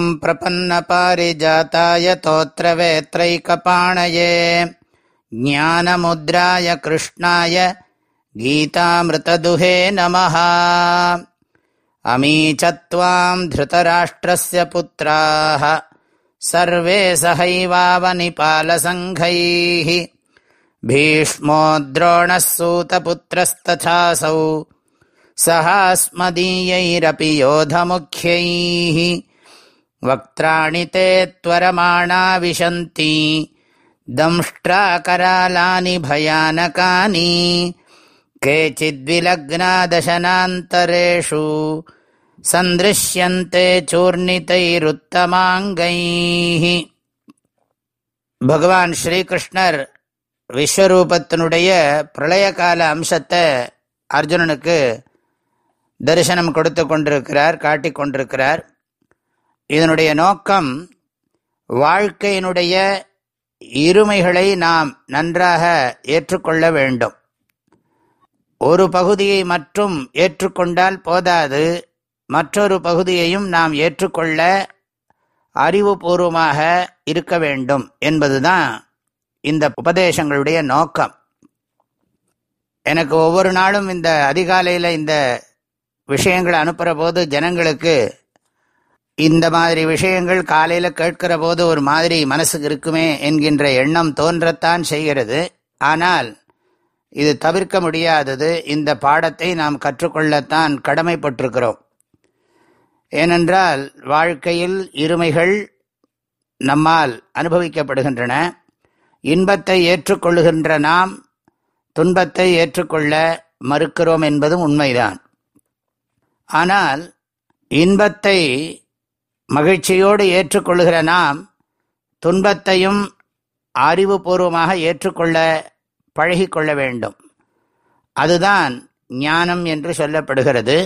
ॐ प्रपन्नपारिजाताय तोत्रवेत्रैकपाणये ज्ञानमुद्राय कृष्णाय गीतामृतदुहे नमः अमी च त्वाम् धृतराष्ट्रस्य पुत्राः सर्वे सहैवावनिपालसङ्घैः भीष्मो द्रोणः सूतपुत्रस्तथासौ सहास्मदीयैरपि योधमुख्यैः वक्त्राणि ते त्वरमाणा विशन्ति दंष्ट्राकरालानि भयानकानि केचिद्विलग्नादशनान्तरेषु सन्दृश्यन्ते चूर्णितैरुत्तमाङ्गैः பகவான் ஸ்ரீகிருஷ்ணர் விஸ்வரூபத்தினுடைய பிரளய கால அம்சத்தை அர்ஜுனனுக்கு தரிசனம் கொடுத்து கொண்டிருக்கிறார் காட்டிக் கொண்டிருக்கிறார் இதனுடைய நோக்கம் வாழ்க்கையினுடைய இருமைகளை நாம் நன்றாக ஏற்றுக்கொள்ள வேண்டும். ஒரு பகுதியை மட்டும் ஏற்றுக்கொண்டால் போதாது மற்றொரு பகுதியையும் நாம் ஏற்றுக்கொள்ள அறிவுபூர்வமாக இருக்க வேண்டும் என்பதுதான் இந்த உபதேசங்களுடைய நோக்கம். எனக்கு ஒவ்வொரு நாளும் இந்த அதிகாலையில் இந்த விஷயங்களை அனுப்புகிற போது ஜனங்களுக்கு இந்த மாதிரி விஷயங்கள் காலையில் கேட்கிற போது ஒரு மாதிரி மனசுக்கு இருக்குமே என்கின்ற எண்ணம் தோன்றத்தான் செய்கிறது. ஆனால் இது தவிர்க்க முடியாதது இந்த பாடத்தை நாம் கற்றுக்கொள்ளத்தான் கடமைப்பட்டிருக்கிறோம். ஏனென்றால் வாழ்க்கையில் இருமைகள் நம்மால் அனுபவிக்கப்படுகின்றன. இன்பத்தை ஏற்றுக்கொள்ளுகின்ற நாம் துன்பத்தை ஏற்றுக்கொள்ள மறுக்கிறோம் என்பதும் உண்மைதான். ஆனால் இன்பத்தை மகிழ்ச்சியோடு ஏற்றுக்கொள்ளுகிற நாம் துன்பத்தையும் அறிவுபூர்வமாக ஏற்றுக்கொள்ள பழகிக்கொள்ள வேண்டும். அதுதான் ஞானம் என்று சொல்லப்படுகிறது.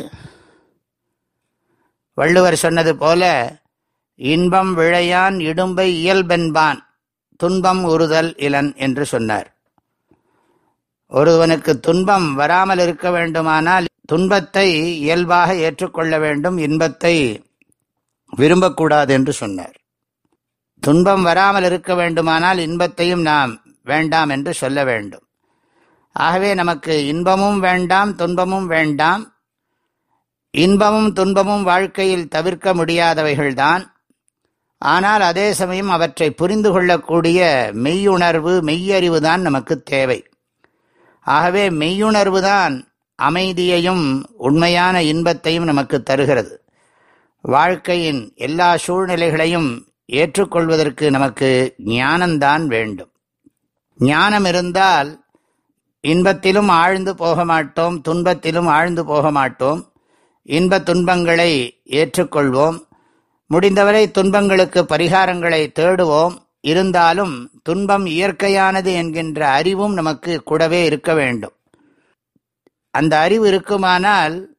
வள்ளுவர் சொன்னது போல இன்பம் விழையான் இடும்பை இயல்பென்பான் துன்பம் உறுதல் இலன் என்று சொன்னார். ஒருவனுக்கு துன்பம் வராமல் இருக்க வேண்டுமானால் துன்பத்தை இயல்பாக ஏற்றுக்கொள்ள வேண்டும் இன்பத்தை விரும்பக்கூடாது என்று சொன்னார். துன்பம் வராமல் இருக்க வேண்டுமானால் இன்பத்தையும் நாம் வேண்டாம் என்று சொல்ல வேண்டும். ஆகவே நமக்கு இன்பமும் வேண்டாம் துன்பமும் வேண்டாம். இன்பமும் துன்பமும் வாழ்க்கையில் தவிர்க்க முடியாதவைகள்தான். ஆனால் அதே சமயம் அவற்றை புரிந்து கொள்ளக்கூடிய மெய்யுணர்வு மெய்யறிவு தான் நமக்கு தேவை. ஆகவே மெய்யுணர்வு தான் அமைதியையும் உண்மையான இன்பத்தையும் நமக்கு தருகிறது. வாழ்க்கையின் எல்லா சூழ்நிலைகளையும் ஏற்றுக்கொள்வதற்கு நமக்கு ஞானம்தான் வேண்டும். ஞானம் இருந்தால் இன்பத்திலும் ஆழ்ந்து போக மாட்டோம் துன்பத்திலும் ஆழ்ந்து போக மாட்டோம். இன்ப துன்பங்களை ஏற்றுக்கொள்வோம். முடிந்தவரை துன்பங்களுக்கு பரிகாரங்களை தேடுவோம். இருந்தாலும் துன்பம் இயற்கையானது என்கின்ற அறிவும் நமக்கு கூடவே இருக்க வேண்டும். அந்த அறிவு இருக்குமானால்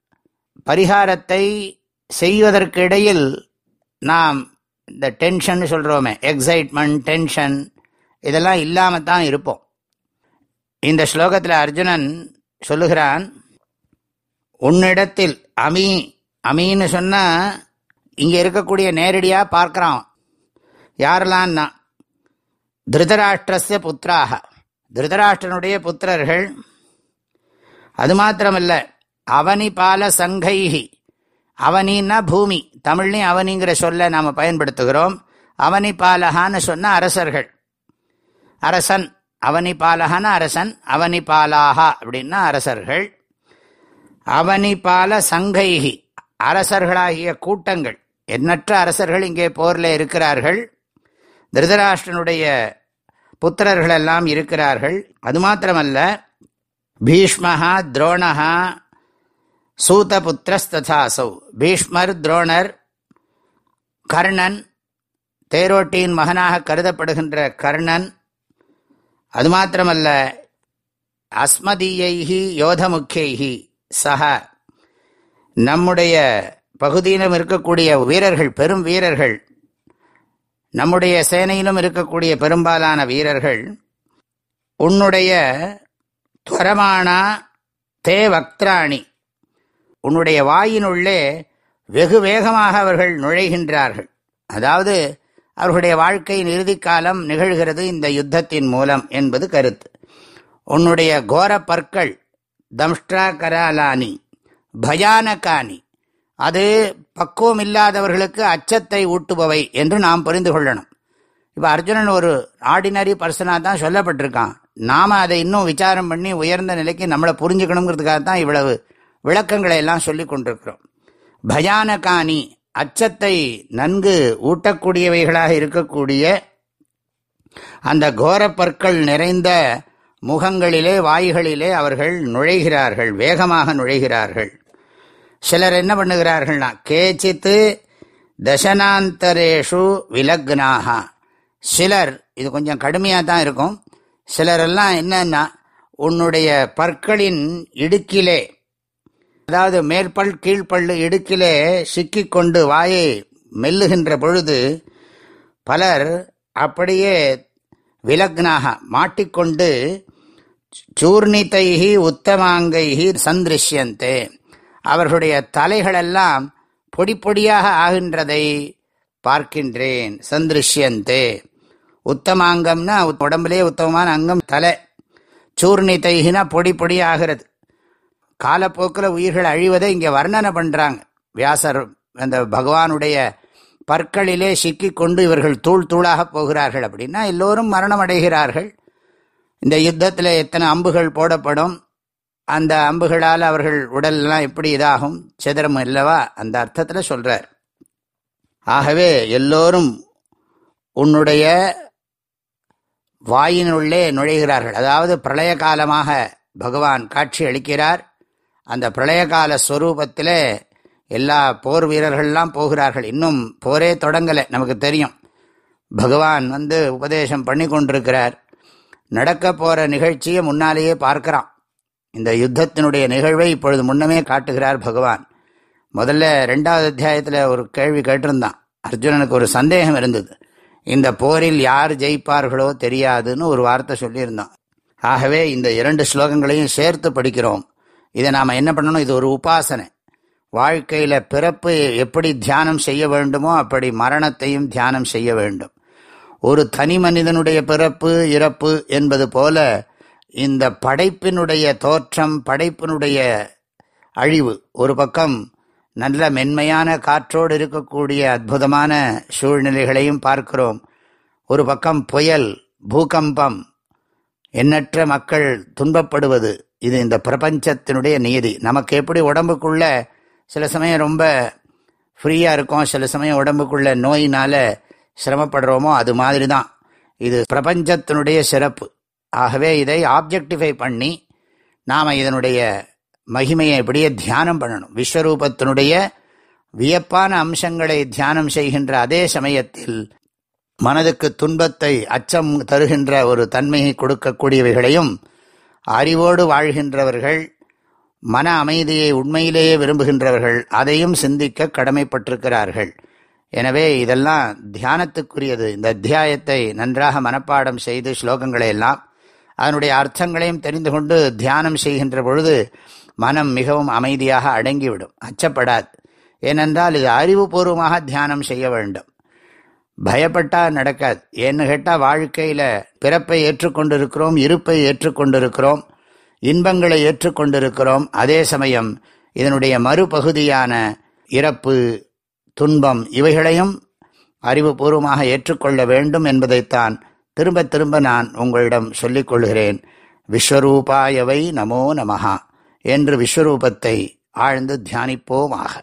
பரிகாரத்தை செய்வதற்கு இடையில் நாம் இந்த டென்ஷன் சொல்கிறோமே எக்ஸைட்மெண்ட் டென்ஷன் இதெல்லாம் இல்லாமல் தான் இருப்போம். இந்த ஸ்லோகத்தில் அர்ஜுனன் சொல்லுகிறான் உன்னிடத்தில் அமி அமின்னு சொன்னால் இங்கே இருக்கக்கூடிய நேரடியாக பார்க்குறான். யாரெல்லாம்னா திருதராஷ்டிரஸ்ய புத்திராக. திருதராஷ்டிரனுடைய புத்திரர்கள் அது மாத்திரமல்ல அவனி பால அவனின்னா பூமி. தமிழ்லையும் அவனிங்கிற சொல்ல நாம் பயன்படுத்துகிறோம். அவனி பாலகான்னு சொன்ன அரசர்கள். அரசன் அவனி பாலகான அரசன் அவனி பாலாகா அப்படின்னா அரசர்கள். அவனி பால சங்கைகி அரசர்களாகிய கூட்டங்கள். எண்ணற்ற அரசர்கள் இங்கே போரில் இருக்கிறார்கள். திருதராஷ்டனுடைய புத்திரர்களெல்லாம் இருக்கிறார்கள். அது மாத்திரமல்ல பீஷ்மஹா துரோணஹா சூதபுத்திரஸ்ததாசௌ. பீஷ்மர் துரோணர் கர்ணன் தேரோட்டியின் மகனாக கருதப்படுகின்ற கர்ணன். அது மாத்திரமல்ல அஸ்மதீயைகி யோதமுக்கியைகி சக நம்முடைய பகுதியிலும் இருக்கக்கூடிய வீரர்கள் பெரும் வீரர்கள் நம்முடைய சேனையிலும் இருக்கக்கூடிய பெரும்பாலான வீரர்கள் உன்னுடைய துவரமானா தே வக்திராணி உன்னுடைய வாயினுள்ளே வெகு வேகமாக அவர்கள் நுழைகின்றார்கள். அதாவது அவர்களுடைய வாழ்க்கையின் இறுதிக்காலம் நிகழ்கிறது இந்த யுத்தத்தின் மூலம் என்பது கருத்து. உன்னுடைய கோர பற்கள் தம்ஷ்டா கராலானி பயானகானி அது பக்குவம் இல்லாதவர்களுக்கு அச்சத்தை ஊட்டுபவை என்று நாம் புரிந்து கொள்ளணும். இப்போ அர்ஜுனன் ஒரு ஆர்டினரி பர்சனாக தான் சொல்லப்பட்டிருக்கான். நாம் அதை இன்னும் விசாரம் பண்ணி உயர்ந்த நிலைக்கு நம்மளை புரிஞ்சுக்கணுங்கிறதுக்காக தான் இவ்வளவு விளக்கங்களை எல்லாம் சொல்லி கொண்டிருக்கிறோம். பயானகானி அச்சத்தை நன்கு ஊட்டக்கூடியவைகளாக இருக்கக்கூடிய அந்த கோரப்பற்கள் நிறைந்த முகங்களிலே வாய்களிலே அவர்கள் நுழைகிறார்கள் வேகமாக நுழைகிறார்கள். சிலர் என்ன பண்ணுகிறார்கள்னா கேச்சித்து தசனாந்தரேஷு விலக்னாக சிலர் இது கொஞ்சம் கடுமையாக தான் இருக்கும். சிலரெல்லாம் என்னன்னா உன்னுடைய பற்களின் இடுக்கிலே அதாவது மேற்பல் கீழ்ப்பள்ளு இடுக்கிலே சிக்கிக்கொண்டு வாயை மெல்லுகின்ற பொழுது பலர் அப்படியே விலக்னாக மாட்டிக்கொண்டு சூர்ணித்தைகி உத்தமாங்கைகி சந்திருஷ்யந்தே. அவர்களுடைய தலைகளெல்லாம் பொடி பொடியாக ஆகின்றதை பார்க்கின்றேன் சந்திருஷ்யந்தே. உத்தமாங்கம்னா உடம்புலே உத்தமமான அங்கம் தலை. சூர்ணித்தைகினா பொடி பொடி ஆகிறது. காலப்போக்கில் உயிர்கள் அழிவதை இங்கே வர்ணனை பண்ணுறாங்க வியாசர் அந்த பகவானுடைய பற்களிலே சிக்கி கொண்டு இவர்கள் தூள் தூளாக போகிறார்கள் அப்படின்னா எல்லோரும் மரணம் அடைகிறார்கள் இந்த யுத்தத்தில் எத்தனை அம்புகள் போடப்படும் அந்த அம்புகளால் அவர்கள் உடல்லாம் எப்படி இதாகும் சிதறம் இல்லவா அந்த அர்த்தத்தில் சொல்கிறார் ஆகவே எல்லோரும் உன்னுடைய வாயினுள்ளே நுழைகிறார்கள். அதாவது பிரளய காலமாக பகவான் காட்சி அளிக்கிறார். அந்த பிரளயகால ஸ்வரூபத்தில் எல்லா போர் வீரர்கள்லாம் போகிறார்கள். இன்னும் போரே தொடங்கலை நமக்கு தெரியும். பகவான் வந்து உபதேசம் பண்ணி கொண்டிருக்கிறார். நடக்க போகிற நிகழ்ச்சியை முன்னாலேயே பார்க்கிறான். இந்த யுத்தத்தினுடைய நிகழ்வை இப்பொழுது முன்னமே காட்டுகிறார் பகவான். முதல்ல ரெண்டாவது அத்தியாயத்தில் ஒரு கேள்வி கேட்டிருந்தான். அர்ஜுனனுக்கு ஒரு சந்தேகம் இருந்தது. இந்த போரில் யார் ஜெயிப்பார்களோ தெரியாதுன்னு ஒரு வார்த்தை சொல்லியிருந்தான். ஆகவே இந்த இரண்டு ஸ்லோகங்களையும் சேர்த்து படிக்கிறோம். இதை நாம் என்ன பண்ணணும்? இது ஒரு உபாசனை. வாழ்க்கையில் பிறப்பு எப்படி தியானம் செய்ய வேண்டுமோ அப்படி மரணத்தையும் தியானம் செய்ய வேண்டும். ஒரு தனி மனிதனுடைய பிறப்பு இறப்பு என்பது போல இந்த படைப்பினுடைய தோற்றம் படைப்பினுடைய அழிவு ஒரு பக்கம் நல்ல மென்மையான காற்றோடு இருக்கக்கூடிய அற்புதமான சூழ்நிலைகளையும் பார்க்கிறோம். ஒரு பக்கம் புயல் பூகம்பம் எண்ணற்ற மக்கள் துன்பப்படுவது இது இந்த பிரபஞ்சத்தினுடைய நியதி நமக்கு எப்படி உடம்புக்குள்ள சில சமயம் ரொம்ப ஃப்ரீயாக இருக்கும் சில சமயம் உடம்புக்குள்ள நோயினால் சிரமப்படுறோமோ அது மாதிரி தான் இது பிரபஞ்சத்தினுடைய சிறப்பு. ஆகவே இதை ஆப்ஜெக்டிஃபை பண்ணி நாம் இதனுடைய மகிமையை இப்படியே தியானம் பண்ணணும். விஸ்வரூபத்தினுடைய வியப்பான அம்சங்களை தியானம் செய்கின்ற அதே சமயத்தில் மனதுக்கு துன்பத்தை அச்சம் தருகின்ற ஒரு தன்மையை கொடுக்கக்கூடியவைகளையும் அறிவோடு வாழ்கின்றவர்கள் மன அமைதியை உண்மையிலேயே விரும்புகின்றவர்கள் அதையும் சிந்திக்க கடமைப்பட்டிருக்கிறார்கள். எனவே இதெல்லாம் தியானத்துக்குரியது. இந்த அத்தியாயத்தை நன்றாக மனப்பாடம் செய்து ஸ்லோகங்களை எல்லாம் அதனுடைய அர்த்தங்களையும் தெரிந்து கொண்டு தியானம் செய்கின்ற பொழுது மனம் மிகவும் அமைதியாக அடங்கிவிடும். அச்சப்படாது. ஏனென்றால் இது அறிவுபூர்வமாக தியானம் செய்ய வேண்டும். பயப்பட்டா நடக்காது. ஏன்னு கேட்டால் வாழ்க்கையில் பிறப்பை ஏற்றுக்கொண்டிருக்கிறோம் இருப்பை ஏற்றுக்கொண்டிருக்கிறோம் இன்பங்களை ஏற்றுக்கொண்டிருக்கிறோம். அதே சமயம் இதனுடைய மறுபகுதியான இறப்பு துன்பம் இவைகளையும் அறிவுபூர்வமாக ஏற்றுக்கொள்ள வேண்டும் என்பதைத்தான் திரும்ப திரும்ப நான் உங்களிடம் சொல்லிக் கொள்கிறேன். விஸ்வரூபாயவை நமோ நமஹா. என்று விஸ்வரூபத்தை ஆழ்ந்து தியானிப்போமாக.